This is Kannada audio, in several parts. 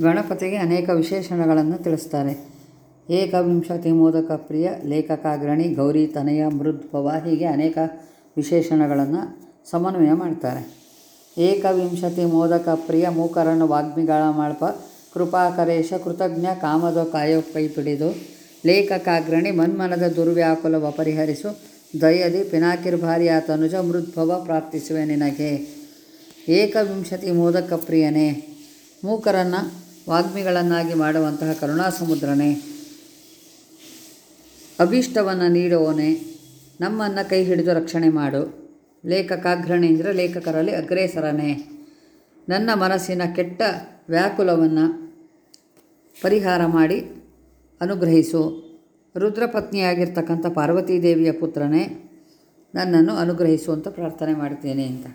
ಗಣಪತಿಗೆ ಅನೇಕ ವಿಶೇಷಣಗಳನ್ನು ತಿಳಿಸ್ತಾರೆ. ಏಕವಿಂಶತಿ ಮೋದಕ ಪ್ರಿಯ, ಲೇಖಕಾಗ್ರಣಿ, ಗೌರಿ, ತನಯ ಮೃದ್ಭವ ಹೀಗೆ ಅನೇಕ ವಿಶೇಷಣಗಳನ್ನು ಸಮನ್ವಯ ಮಾಡ್ತಾರೆ. ಏಕವಿಂಶತಿ ಮೋದಕ ಪ್ರಿಯ ಮೂಕರನ್ನು ವಾಗ್ಮಿಗಳ ಮಾಳ್ಪ, ಕೃಪಾಕರೇಶ, ಕೃತಜ್ಞ, ಕಾಮದ ಕಾಯೋ ಕೈ ಪಿಡಿದು, ಲೇಖಕಾಗ್ರಣಿ, ಮನ್ಮನದ ದುರ್ವ್ಯಾಕುಲವ ಪರಿಹರಿಸು, ದಯದಿ ಪಿನಾಕಿರ್ಭಾರಿಯ ತನುಜ ಮೃದ್ಭವ ಪ್ರಾರ್ಥಿಸುವೆ ನಿನಗೆ. ಏಕವಿಂಶತಿ ಮೋದಕ ಪ್ರಿಯನೇ, ಮೂಕರನ್ನು ವಾಗ್ಮಿಗಳನ್ನಾಗಿ ಮಾಡುವಂತಹ ಕರುಣಾಸಮುದ್ರನೇ, ಅಭೀಷ್ಟವನ್ನು ನೀಡುವವನೇ, ನಮ್ಮನ್ನು ಕೈ ಹಿಡಿದು ರಕ್ಷಣೆ ಮಾಡು. ಲೇಖಕಾಗ್ರಣೇಂದ್ರ ಲೇಖಕರಲ್ಲಿ ಅಗ್ರೇಸರನೇ, ನನ್ನ ಮನಸ್ಸಿನ ಕೆಟ್ಟ ವ್ಯಾಕುಲವನ್ನು ಪರಿಹಾರ ಮಾಡಿ ಅನುಗ್ರಹಿಸು. ರುದ್ರಪತ್ನಿಯಾಗಿರ್ತಕ್ಕಂಥ ಪಾರ್ವತೀದೇವಿಯ ಪುತ್ರನೇ, ನನ್ನನ್ನು ಅನುಗ್ರಹಿಸು ಅಂತ ಪ್ರಾರ್ಥನೆ ಮಾಡ್ತೇನೆ ಅಂತ.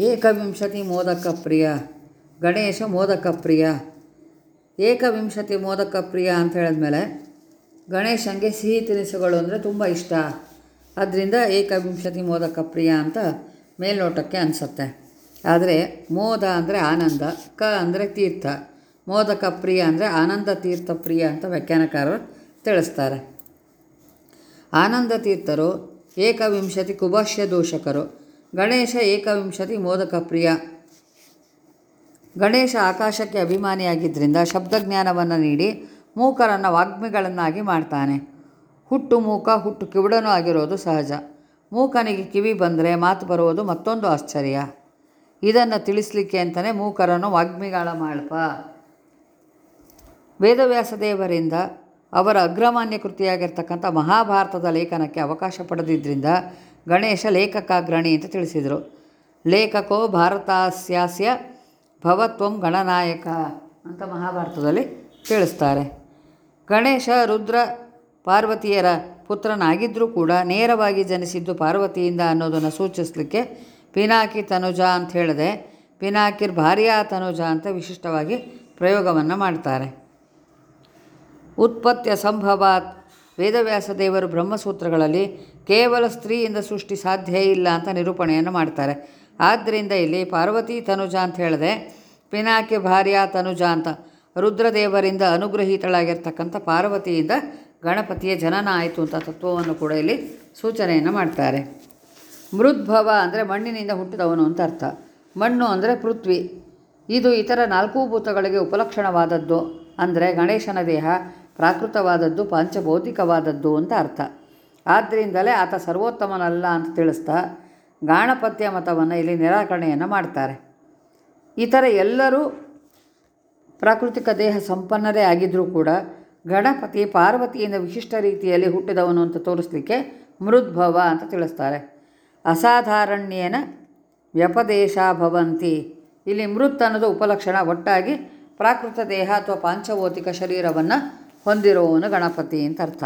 ಏಕವಿಂಶತಿ ಮೋದಕ ಪ್ರಿಯ. ಗಣೇಶ ಮೋದಕ ಪ್ರಿಯ. ಏಕವಿಂಶತಿ ಮೋದಕ ಪ್ರಿಯ ಅಂತ ಹೇಳಿದ್ಮೇಲೆ ಗಣೇಶನಿಗೆ ಸಿಹಿ ತಿನಿಸುಗಳು ಅಂದರೆ ತುಂಬ ಇಷ್ಟ. ಅದರಿಂದ ಏಕವಿಂಶತಿ ಮೋದಕ ಪ್ರಿಯ ಅಂತ ಮೇಲ್ನೋಟಕ್ಕೆ ಅನಿಸುತ್ತೆ. ಆದರೆ ಮೋದ ಅಂದರೆ ಆನಂದ, ಕ ಅಂದರೆ ತೀರ್ಥ, ಮೋದಕ ಪ್ರಿಯ ಅಂದರೆ ಆನಂದ ತೀರ್ಥ ಪ್ರಿಯ ಅಂತ ವ್ಯಾಖ್ಯಾನಕಾರರು ತಿಳಿಸ್ತಾರೆ. ಆನಂದ ತೀರ್ಥರು, ಏಕವಿಂಶತಿ ಕುಭಾಷ್ಯ ದೋಷಕರು, ಗಣೇಶ ಏಕವಿಂಶತಿ ಮೋದಕ ಪ್ರಿಯ ಗಣೇಶ ಆಕಾಶಕ್ಕೆ ಅಭಿಮಾನಿಯಾಗಿದ್ದರಿಂದ ಶಬ್ದಜ್ಞಾನವನ್ನು ನೀಡಿ ಮೂಕರನ್ನು ವಾಗ್ಮಿಗಳನ್ನಾಗಿ ಮಾಡ್ತಾನೆ. ಹುಟ್ಟು ಮೂಕ, ಹುಟ್ಟು ಕಿವುಡನೂ ಆಗಿರೋದು ಸಹಜ. ಮೂಕನಿಗೆ ಕಿವಿ ಬಂದರೆ ಮಾತು ಬರುವುದು ಮತ್ತೊಂದು ಆಶ್ಚರ್ಯ. ಇದನ್ನು ತಿಳಿಸ್ಲಿಕ್ಕೆ ಅಂತಲೇ ಮೂಕರನ್ನು ವಾಗ್ಮಿಗಳ ಮಾಡಪ. ವೇದವ್ಯಾಸ ದೇವರಿಂದ ಅವರ ಅಗ್ರಮಾನ್ಯ ಕೃತಿಯಾಗಿರ್ತಕ್ಕಂಥ ಮಹಾಭಾರತದ ಲೇಖನಕ್ಕೆ ಅವಕಾಶ ಪಡೆದಿದ್ದರಿಂದ ಗಣೇಶ ಲೇಖಕಾಗ್ರಣಿ ಅಂತ ತಿಳಿಸಿದರು. ಲೇಖಕೋ ಭಾರತಾಸ್ಯಾಸ್ಯ ಭವತ್ವಂ ಗಣನಾಯಕ ಅಂತ ಮಹಾಭಾರತದಲ್ಲಿ ತಿಳಿಸ್ತಾರೆ ಗಣೇಶ, ರುದ್ರ, ಪಾರ್ವತಿಯರ ಪುತ್ರನಾಗಿದ್ದರೂ ಕೂಡ ನೇರವಾಗಿ ಜನಿಸಿದ್ದು ಪಾರ್ವತಿಯಿಂದ ಅನ್ನೋದನ್ನು ಸೂಚಿಸಲಿಕ್ಕೆ ಪಿನಾಕಿ ತನುಜ ಅಂತ ಹೇಳಿದೆ, ಪಿನಾಕಿರ್ ಭಾರ್ಯಾ ತನುಜ ಅಂತ ವಿಶಿಷ್ಟವಾಗಿ ಪ್ರಯೋಗವನ್ನು ಮಾಡ್ತಾರೆ. ಉತ್ಪತ್ತಿಯ ಸಂಭವಾತ್ ವೇದವ್ಯಾಸ ದೇವರು ಬ್ರಹ್ಮಸೂತ್ರಗಳಲ್ಲಿ ಕೇವಲ ಸ್ತ್ರೀಯಿಂದ ಸೃಷ್ಟಿ ಸಾಧ್ಯ ಇಲ್ಲ ಅಂತ ನಿರೂಪಣೆಯನ್ನು ಮಾಡ್ತಾರೆ. ಆದ್ದರಿಂದ ಇಲ್ಲಿ ಪಾರ್ವತಿ ತನುಜ ಅಂತ ಹೇಳಿದೆ, ಪಿನಾಕಿ ಭಾರ್ಯ ತನುಜ ಅಂತ. ರುದ್ರದೇವರಿಂದ ಅನುಗ್ರಹೀತಳಾಗಿರ್ತಕ್ಕಂಥ ಪಾರ್ವತಿಯಿಂದ ಗಣಪತಿಯ ಜನನ ಆಯಿತು ಅಂತ ತತ್ವವನ್ನು ಕೂಡ ಇಲ್ಲಿ ಸೂಚನೆಯನ್ನು ಮಾಡ್ತಾರೆ. ಮೃದ್ಭವ ಅಂದರೆ ಮಣ್ಣಿನಿಂದ ಹುಟ್ಟಿದವನು ಅಂತ ಅರ್ಥ. ಮಣ್ಣು ಅಂದರೆ ಪೃಥ್ವಿ. ಇದು ಇತರ ನಾಲ್ಕೂ ಭೂತಗಳಿಗೆ ಉಪಲಕ್ಷಣವಾದದ್ದು ಅಂದರೆ ಗಣೇಶನ ದೇಹ, ಪ್ರಾಕೃತವಾದದ್ದು, ಪಂಚಭೌತಿಕವಾದದ್ದು ಅಂತ ಅರ್ಥ. ಆದ್ದರಿಂದಲೇ ಆತ ಸರ್ವೋತ್ತಮನಲ್ಲ ಅಂತ ತಿಳಿಸ್ತಾ ಗಾಣಪತ್ಯ ಮತವನ್ನು ಇಲ್ಲಿ ನಿರಾಕರಣೆಯನ್ನು ಮಾಡ್ತಾರೆ. ಇತರ ಎಲ್ಲರೂ ಪ್ರಾಕೃತಿಕ ದೇಹ ಸಂಪನ್ನರೇ ಆಗಿದ್ದರೂ ಕೂಡ ಗಣಪತಿ ಪಾರ್ವತಿಯಿಂದ ವಿಶಿಷ್ಟ ರೀತಿಯಲ್ಲಿ ಹುಟ್ಟಿದವನು ಅಂತ ತೋರಿಸ್ಲಿಕ್ಕೆ ಮೃದ್ಭವ ಅಂತ ತಿಳಿಸ್ತಾರೆ. ಅಸಾಧಾರಣ್ಯೇನ ವ್ಯಪದೇಶ ಭವಂತಿ. ಇಲ್ಲಿ ಮೃತ್ ಅನ್ನೋದು ಉಪಲಕ್ಷಣ ಒಟ್ಟಾಗಿ ಪ್ರಾಕೃತ ದೇಹ ಅಥವಾ ಪಾಂಚಭೌತಿಕ ಶರೀರವನ್ನು ಹೊಂದಿರುವವನು ಗಣಪತಿ ಅಂತ ಅರ್ಥ.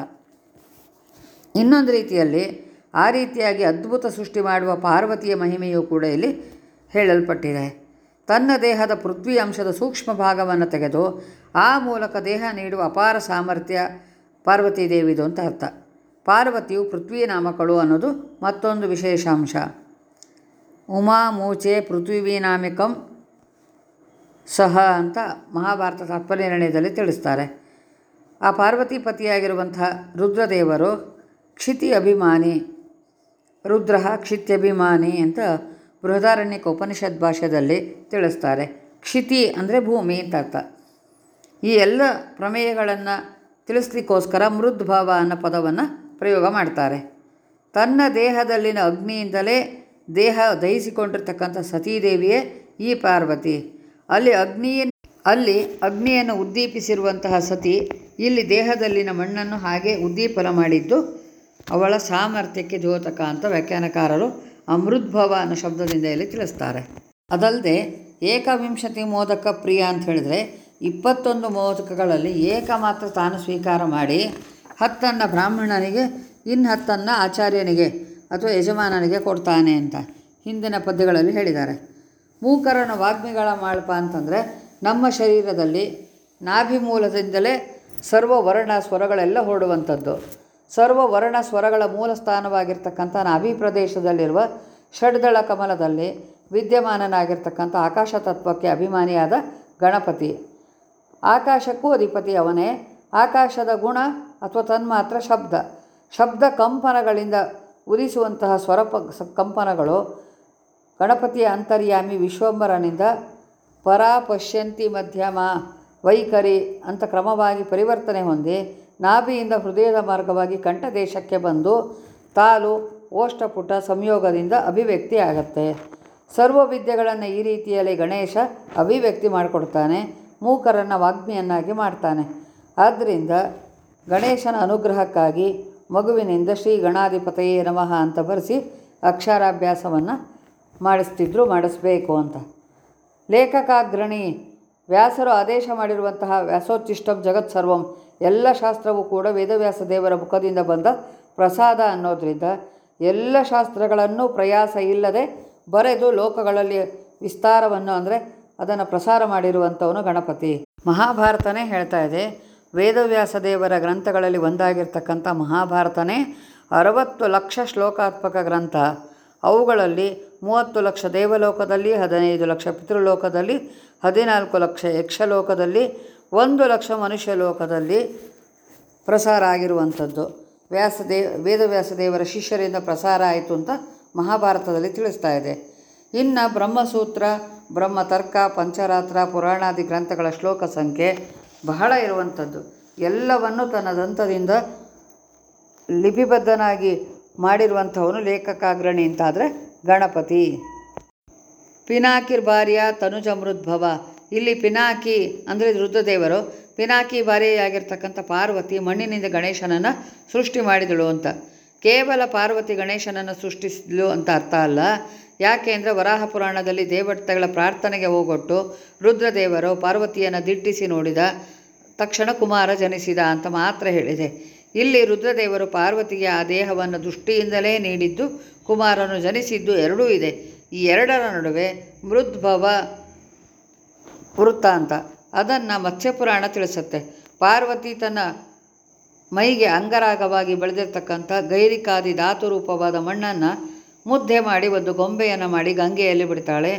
ಇನ್ನೊಂದು ರೀತಿಯಲ್ಲಿ ಆ ರೀತಿಯಾಗಿ ಅದ್ಭುತ ಸೃಷ್ಟಿ ಮಾಡುವ ಪಾರ್ವತಿಯ ಮಹಿಮೆಯೂ ಕೂಡ ಇಲ್ಲಿ ಹೇಳಲ್ಪಟ್ಟಿದೆ. ತನ್ನ ದೇಹದ ಪೃಥ್ವಿ ಅಂಶದ ಸೂಕ್ಷ್ಮ ಭಾಗವನ್ನು ತೆಗೆದು ಆ ಮೂಲಕ ದೇಹ ನೀಡುವ ಅಪಾರ ಸಾಮರ್ಥ್ಯ ಪಾರ್ವತಿ ದೇವಿದು ಅಂತ ಅರ್ಥ. ಪಾರ್ವತಿಯು ಪೃಥ್ವಿ ನಾಮಕಳು ಅನ್ನೋದು ಮತ್ತೊಂದು ವಿಶೇಷಾಂಶ ಉಮಾ ಮೂಚೆ ಪೃಥ್ವಿನಾಮಿಕಂ ಸಹ ಅಂತ ಮಹಾಭಾರತ ತಾತ್ಪರ್ಯನಿರ್ಣಯದಲ್ಲಿ ತಿಳಿಸ್ತಾರೆ. ಆ ಪಾರ್ವತಿ ಪತಿಯಾಗಿರುವಂಥ ರುದ್ರದೇವರು ಕ್ಷಿತಿ ಅಭಿಮಾನಿ ರುದ್ರ ಕ್ಷಿತ್ಯಭಿಮಾನಿ ಅಂತ ಬೃಹದಾರಣ್ಯಕ ಉಪನಿಷತ್ ಭಾಷೆಯಲ್ಲಿ ತಿಳಿಸ್ತಾರೆ. ಕ್ಷಿತಿ ಅಂದರೆ ಭೂಮಿ ಅಂತ ಅರ್ಥ. ಈ ಎಲ್ಲ ಪ್ರಮೇಯಗಳನ್ನು ತಿಳಿಸ್ಲಿಕ್ಕೋಸ್ಕರ ಮೃದ್ಭಾವ ಅನ್ನೋ ಪದವನ್ನು ಪ್ರಯೋಗ ಮಾಡ್ತಾರೆ. ತನ್ನ ದೇಹದಲ್ಲಿನ ಅಗ್ನಿಯಿಂದಲೇ ದೇಹ ದಹಿಸಿಕೊಂಡಿರ್ತಕ್ಕಂಥ ಸತೀದೇವಿಯೇ ಈ ಪಾರ್ವತಿ. ಅಲ್ಲಿ ಅಗ್ನಿಯ ಅಲ್ಲಿ ಅಗ್ನಿಯನ್ನು ಉದ್ದೀಪಿಸಿರುವಂತಹ ಸತಿ ಇಲ್ಲಿ ದೇಹದಲ್ಲಿನ ಮಣ್ಣನ್ನು ಹಾಗೆ ಉದ್ದೀಪನ ಮಾಡಿದ್ದು ಅವಳ ಸಾಮರ್ಥ್ಯಕ್ಕೆ ದ್ಯೋತಕ ಅಂತ ವ್ಯಾಖ್ಯಾನಕಾರರು ಅಮೃದ್ಭವ ಅನ್ನೋ ಶಬ್ದದಿಂದ ಇಲ್ಲಿ ತಿಳಿಸ್ತಾರೆ. ಅದಲ್ಲದೆ ಏಕವಿಂಶತಿ ಮೋದಕ ಪ್ರಿಯ ಅಂತ ಹೇಳಿದರೆ ಇಪ್ಪತ್ತೊಂದು ಮೋದಕಗಳಲ್ಲಿ ಏಕ ಮಾತ್ರ ತಾನು ಸ್ವೀಕಾರ ಮಾಡಿ ಹತ್ತನ್ನು ಬ್ರಾಹ್ಮಣನಿಗೆ ಇನ್ನು ಹತ್ತನ್ನು ಆಚಾರ್ಯನಿಗೆ ಅಥವಾ ಯಜಮಾನನಿಗೆ ಕೊಡ್ತಾನೆ ಅಂತ ಹಿಂದಿನ ಪದ್ಯಗಳಲ್ಲಿ ಹೇಳಿದ್ದಾರೆ. ಮೂಕರನ ವಾಗ್ಮಿಗಳ ಮಾಳ್ಪ ಅಂತಂದರೆ ನಮ್ಮ ಶರೀರದಲ್ಲಿ ನಾಭಿ ಮೂಲದಿಂದಲೇ ಸರ್ವ ವರ್ಣ ಸ್ವರಗಳೆಲ್ಲ ಹೊರಡುವಂಥದ್ದು. ಸರ್ವ ವರ್ಣ ಸ್ವರಗಳ ಮೂಲ ಸ್ಥಾನವಾಗಿರ್ತಕ್ಕಂಥ ನಾಭಿ ಪ್ರದೇಶದಲ್ಲಿರುವ ಷಡ್ದಳ ಕಮಲದಲ್ಲಿ ವಿದ್ಯಮಾನನಾಗಿರ್ತಕ್ಕಂಥ ಆಕಾಶ ತತ್ವಕ್ಕೆ ಅಭಿಮಾನಿಯಾದ ಗಣಪತಿ. ಆಕಾಶಕ್ಕೂ ಅಧಿಪತಿ ಅವನೇ. ಆಕಾಶದ ಗುಣ ಅಥವಾ ತನ್ಮಾತ್ರ ಶಬ್ದ. ಶಬ್ದ ಕಂಪನಗಳಿಂದ ಉರಿಸುವಂತಹ ಸ್ವರ ಕಂಪನಗಳು ಗಣಪತಿಯ ಅಂತರ್ಯಾಮಿ ವಿಶ್ವಂಬರನಿಂದ ಪರಾ ಪಶ್ಯಂತಿ ಮಧ್ಯಮ ವೈಖರಿ ಅಂತ ಕ್ರಮವಾಗಿ ಪರಿವರ್ತನೆ ಹೊಂದಿ ನಾಭಿಯಿಂದ ಹೃದಯದ ಮಾರ್ಗವಾಗಿ ಕಂಠದೇಶಕ್ಕೆ ಬಂದು ತಾಲು, ಓಷ್ಟಪುಟ ಸಂಯೋಗದಿಂದ ಅಭಿವ್ಯಕ್ತಿ ಆಗತ್ತೆ. ಸರ್ವ ವಿದ್ಯೆಗಳನ್ನು ಈ ರೀತಿಯಲ್ಲಿ ಗಣೇಶ ಅಭಿವ್ಯಕ್ತಿ ಮಾಡಿಕೊಡ್ತಾನೆ, ಮೂಕರನ್ನು ವಾಗ್ಮಿಯನ್ನಾಗಿ ಮಾಡ್ತಾನೆ. ಆದ್ದರಿಂದ ಗಣೇಶನ ಅನುಗ್ರಹಕ್ಕಾಗಿ ಮಗುವಿನಿಂದ ಶ್ರೀ ಗಣಾಧಿಪತಯೇ ನಮಃ ಅಂತ ಬರೆಸಿ ಅಕ್ಷರಾಭ್ಯಾಸವನ್ನು ಮಾಡಿಸ್ತಿದ್ರು, ಮಾಡಿಸ್ಬೇಕು ಅಂತ. ಲೇಖಕಾಗ್ರಣಿ ವ್ಯಾಸರು ಆದೇಶ ಮಾಡಿರುವಂತಹ ವ್ಯಾಸೋಚ್ಚಿಷ್ಟಂ ಜಗತ್ ಸರ್ವಂ. ಎಲ್ಲ ಶಾಸ್ತ್ರವೂ ಕೂಡ ವೇದವ್ಯಾಸ ದೇವರ ಮುಖದಿಂದ ಬಂದ ಪ್ರಸಾದ ಅನ್ನೋದರಿಂದ ಎಲ್ಲ ಶಾಸ್ತ್ರಗಳನ್ನು ಪ್ರಯಾಸ ಇಲ್ಲದೆ ಬರೆದು ಲೋಕಗಳಲ್ಲಿ ವಿಸ್ತಾರವನ್ನು ಅಂದರೆ ಅದನ್ನು ಪ್ರಸಾರ ಮಾಡಿರುವಂಥವನು ಗಣಪತಿ. ಮಹಾಭಾರತನೇ ಹೇಳ್ತಾ ಇದೆ, ವೇದವ್ಯಾಸ ದೇವರ ಗ್ರಂಥಗಳಲ್ಲಿ ಒಂದಾಗಿರ್ತಕ್ಕಂಥ ಮಹಾಭಾರತನೇ ಅರವತ್ತು ಲಕ್ಷ ಶ್ಲೋಕಾತ್ಮಕ ಗ್ರಂಥ. ಅವುಗಳಲ್ಲಿ ಮೂವತ್ತು ಲಕ್ಷ ದೇವಲೋಕದಲ್ಲಿ, ಹದಿನೈದು ಲಕ್ಷ ಪಿತೃಲೋಕದಲ್ಲಿ, ಹದಿನಾಲ್ಕು ಲಕ್ಷ ಯಕ್ಷಲೋಕದಲ್ಲಿ, ಒಂದು ಲಕ್ಷ ಮನುಷ್ಯ ಲೋಕದಲ್ಲಿ ಪ್ರಸಾರ ಆಗಿರುವಂಥದ್ದು. ವೇದವ್ಯಾಸ ದೇವರ ಶಿಷ್ಯರಿಂದ ಪ್ರಸಾರ ಆಯಿತು ಅಂತ ಮಹಾಭಾರತದಲ್ಲಿ ತಿಳಿಸ್ತಾ ಇದೆ. ಇನ್ನು ಬ್ರಹ್ಮಸೂತ್ರ, ಬ್ರಹ್ಮತರ್ಕ, ಪಂಚರಾತ್ರ, ಪುರಾಣಾದಿ ಗ್ರಂಥಗಳ ಶ್ಲೋಕ ಸಂಖ್ಯೆ ಬಹಳ ಇರುವಂಥದ್ದು. ಎಲ್ಲವನ್ನು ತನ್ನ ದಂತದಿಂದ ಲಿಪಿಬದ್ಧನಾಗಿ ಮಾಡಿರುವಂಥವನು ಲೇಖಕಾಗ್ರಣಿ ಅಂತಾದರೆ ಗಣಪತಿ. ಪಿನಾಕಿರ್ ಭಾರ್ಯ ತನುಜ ಮೃದ್ಭವ. ಇಲ್ಲಿ ಪಿನಾಕಿ ಅಂದರೆ ರುದ್ರದೇವರು ಪಿನಾಕಿ ಭಾರ್ಯೆಯಾಗಿರ್ತಕ್ಕಂಥ ಪಾರ್ವತಿ ಮಣ್ಣಿನಿಂದ ಗಣೇಶನನ್ನು ಸೃಷ್ಟಿ ಮಾಡಿದಳು ಅಂತ. ಕೇವಲ ಪಾರ್ವತಿ ಗಣೇಶನನ್ನು ಸೃಷ್ಟಿಸಿದ್ಲು ಅಂತ ಅರ್ಥ ಅಲ್ಲ. ಯಾಕೆ ಅಂದರೆ ವರಾಹ ಪುರಾಣದಲ್ಲಿ ದೇವತೆಗಳ ಪ್ರಾರ್ಥನೆಗೆ ಹೋಗೊಟ್ಟು ರುದ್ರದೇವರು ಪಾರ್ವತಿಯನ್ನು ದಿಟ್ಟಿಸಿ ನೋಡಿದ ತಕ್ಷಣ ಕುಮಾರ ಜನಿಸಿದ ಅಂತ ಮಾತ್ರ ಹೇಳಿದೆ. ಇಲ್ಲಿ ರುದ್ರದೇವರು ಪಾರ್ವತಿಗೆ ಆ ದೇಹವನ್ನು ದೃಷ್ಟಿಯಿಂದಲೇ ನೀಡಿದ್ದು, ಕುಮಾರನು ಜನಿಸಿದ್ದು ಎರಡೂ ಇದೆ. ಈ ಎರಡರ ನಡುವೆ ಮೃದ್ಭವ ವೃತ್ತಾಂತ. ಅದನ್ನು ಮತ್ಸ್ಯಪುರಾಣ ತಿಳಿಸುತ್ತೆ. ಪಾರ್ವತಿ ತನ್ನ ಮೈಗೆ ಅಂಗರಾಗವಾಗಿ ಬೆಳೆದಿರ್ತಕ್ಕಂಥ ಗೈರಿಕಾದಿ ಧಾತು ರೂಪವಾದ ಮಣ್ಣನ್ನು ಮುದ್ದೆ ಮಾಡಿ ಒಂದು ಗೊಂಬೆಯನ್ನು ಮಾಡಿ ಗಂಗೆಯಲ್ಲಿ ಬಿಡ್ತಾಳೆ.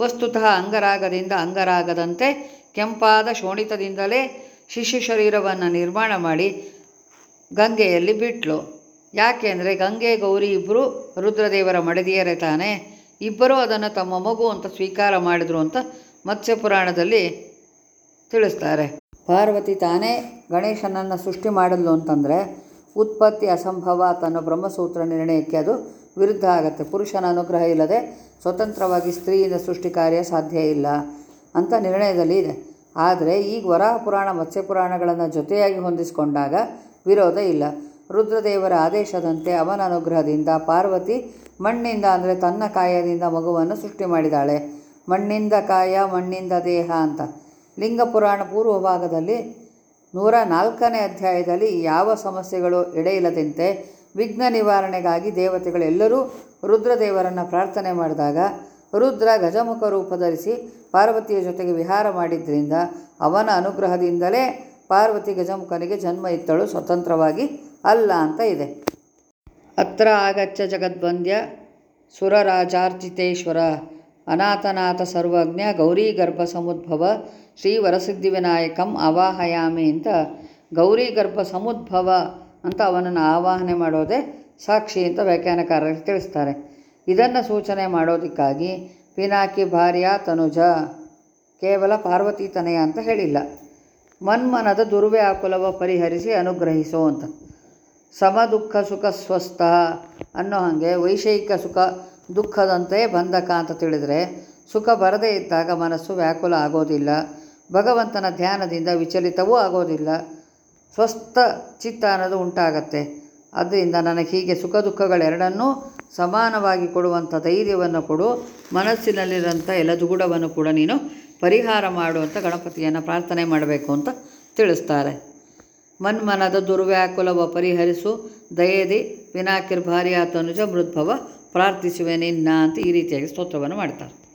ವಸ್ತುತಃ ಅಂಗರಾಗದಿಂದ ಅಂಗರಾಗದಂತೆ ಕೆಂಪಾದ ಶೋಣಿತದಿಂದಲೇ ಶಿಶು ಶರೀರವನ್ನು ನಿರ್ಮಾಣ ಮಾಡಿ ಗಂಗೆಯಲ್ಲಿ ಬಿಟ್ಲು. ಯಾಕೆಂದರೆ ಗಂಗೆ, ಗೌರಿ ಇಬ್ಬರು ರುದ್ರದೇವರ ಮಡದಿಯರೇ ತಾನೇ. ಇಬ್ಬರೂ ಅದನ್ನು ತಮ್ಮ ಮಗು ಅಂತ ಸ್ವೀಕಾರ ಮಾಡಿದ್ರು ಅಂತ ಮತ್ಸ್ಯಪುರಾಣದಲ್ಲಿ ತಿಳಿಸ್ತಾರೆ. ಪಾರ್ವತಿ ತಾನೇ ಗಣೇಶನನ್ನು ಸೃಷ್ಟಿ ಮಾಡಲು ಅಂತಂದರೆ ಉತ್ಪತ್ತಿ ಅಸಂಭವ ತನ್ನ ಬ್ರಹ್ಮಸೂತ್ರ ನಿರ್ಣಯಕ್ಕೆ ಅದು ವಿರುದ್ಧ ಆಗುತ್ತೆ. ಪುರುಷನ ಅನುಗ್ರಹ ಇಲ್ಲದೆ ಸ್ವತಂತ್ರವಾಗಿ ಸ್ತ್ರೀಯಿಂದ ಸೃಷ್ಟಿ ಕಾರ್ಯ ಸಾಧ್ಯ ಇಲ್ಲ ಅಂತ ನಿರ್ಣಯದಲ್ಲಿ ಇದೆ. ಆದರೆ ಈಗ ವರಾಹ ಪುರಾಣ ಮತ್ಸ್ಯಪುರಾಣಗಳನ್ನು ಜೊತೆಯಾಗಿ ಹೊಂದಿಸಿಕೊಂಡಾಗ ವಿರೋಧ ಇಲ್ಲ. ರುದ್ರದೇವರ ಆದೇಶದಂತೆ ಅವನ ಅನುಗ್ರಹದಿಂದ ಪಾರ್ವತಿ ಮಣ್ಣಿಂದ, ಅಂದರೆ ತನ್ನ ಕಾಯದಿಂದ ಮಗುವನ್ನು ಸೃಷ್ಟಿ ಮಾಡಿದಾಳೆ. ಮಣ್ಣಿಂದ ಕಾಯ, ಮಣ್ಣಿಂದ ದೇಹ ಅಂತ. ಲಿಂಗ ಪುರಾಣ ಪೂರ್ವ ಭಾಗದಲ್ಲಿ ನೂರ ನಾಲ್ಕನೇ ಅಧ್ಯಾಯದಲ್ಲಿ ಯಾವ ಸಮಸ್ಯೆಗಳು ಎಡೆಯಿಲ್ಲದಂತೆ ವಿಘ್ನ ನಿವಾರಣೆಗಾಗಿ ದೇವತೆಗಳೆಲ್ಲರೂ ರುದ್ರದೇವರನ್ನು ಪ್ರಾರ್ಥನೆ ಮಾಡಿದಾಗ ರುದ್ರ ಗಜಮುಖ ರೂಪ ಧರಿಸಿ ಪಾರ್ವತಿಯ ಜೊತೆಗೆ ವಿಹಾರ ಮಾಡಿದ್ದರಿಂದ ಅವನ ಅನುಗ್ರಹದಿಂದಲೇ ಪಾರ್ವತಿ ಗಜಮುಖನಿಗೆ ಜನ್ಮ ಇತ್ತಳು, ಸ್ವತಂತ್ರವಾಗಿ ಅಲ್ಲ ಅಂತ ಇದೆ. ಅತ್ರ ಆಗಚ್ಚ ಜಗದ್ವಂದ್ಯ ಸುರರಾಜಾರ್ಚಿತೇಶ್ವರ ಅನಾಥನಾಥ ಸರ್ವಜ್ಞ, ಗೌರಿ ಗರ್ಭ ಸಮುದ್ಭವ, ಶ್ರೀ ವರಸಿದ್ಧಿವಿನಾಯಕಂ ಆವಾಹಯಾಮಿ ಅಂತ ಗೌರಿ ಗರ್ಭ ಸಮುದ್ಭವ ಅಂತ ಅವನನ್ನು ಆವಾಹನೆ ಮಾಡೋದೇ ಸಾಕ್ಷಿ ಅಂತ ವ್ಯಾಖ್ಯಾನಕಾರರು ತಿಳಿಸ್ತಾರೆ. ಇದನ್ನು ಸೂಚನೆ ಮಾಡೋದಕ್ಕಾಗಿ ಪಿನಾಕಿ ಭಾರ್ಯ ತನುಜ ಕೇವಲ ಪಾರ್ವತಿ ತನಯ ಅಂತ ಹೇಳಿಲ್ಲ. ಮನ್ಮನದ ದುರ್ವ್ಯಾಕುಲವ ಪರಿಹರಿಸಿ ಅನುಗ್ರಹಿಸೋ ಅಂತ. ಸಮ ದುಃಖ ಸುಖ ಸ್ವಸ್ಥ ಅನ್ನೋ ಹಾಗೆ ವೈಷಯಿಕ ಸುಖ ದುಃಖದಂತೆ ಬಂಧಕ ಅಂತ ತಿಳಿದರೆ ಸುಖ ಬರದೇ ಇದ್ದಾಗ ಮನಸ್ಸು ವ್ಯಾಕುಲ ಆಗೋದಿಲ್ಲ. ಭಗವಂತನ ಧ್ಯಾನದಿಂದ ವಿಚಲಿತವೂ ಆಗೋದಿಲ್ಲ. ಸ್ವಸ್ಥ ಚಿತ್ತ ಅನ್ನೋದು ಉಂಟಾಗತ್ತೆ. ಅದರಿಂದ ನನಗೆ ಹೀಗೆ ಸುಖ ದುಃಖಗಳೆರಡನ್ನೂ ಸಮಾನವಾಗಿ ಕೊಡುವಂಥ ಧೈರ್ಯವನ್ನು ಕೊಡು, ಮನಸ್ಸಿನಲ್ಲಿರೋಂಥ ಎಲ್ಲ ಕೂಡ ನೀನು ಪರಿಹಾರ ಮಾಡುವಂಥ ಗಣಪತಿಯನ್ನು ಪ್ರಾರ್ಥನೆ ಮಾಡಬೇಕು ಅಂತ ತಿಳಿಸ್ತಾರೆ. ಮನ್ಮನದ ದುರ್ವ್ಯಾಕುಲವ ಪರಿಹರಿಸು, ದಯದಿ ವಿನಾಕಿರ್ ಭಾರ್ಯ ತನುಜ ಮೃದ್ಭವ ಪ್ರಾರ್ಥಿಸುವೆ ನಿನ್ನ ಅಂತ ಈ ರೀತಿಯಾಗಿ ಸ್ತೋತ್ರವನ್ನು ಮಾಡ್ತಾರೆ.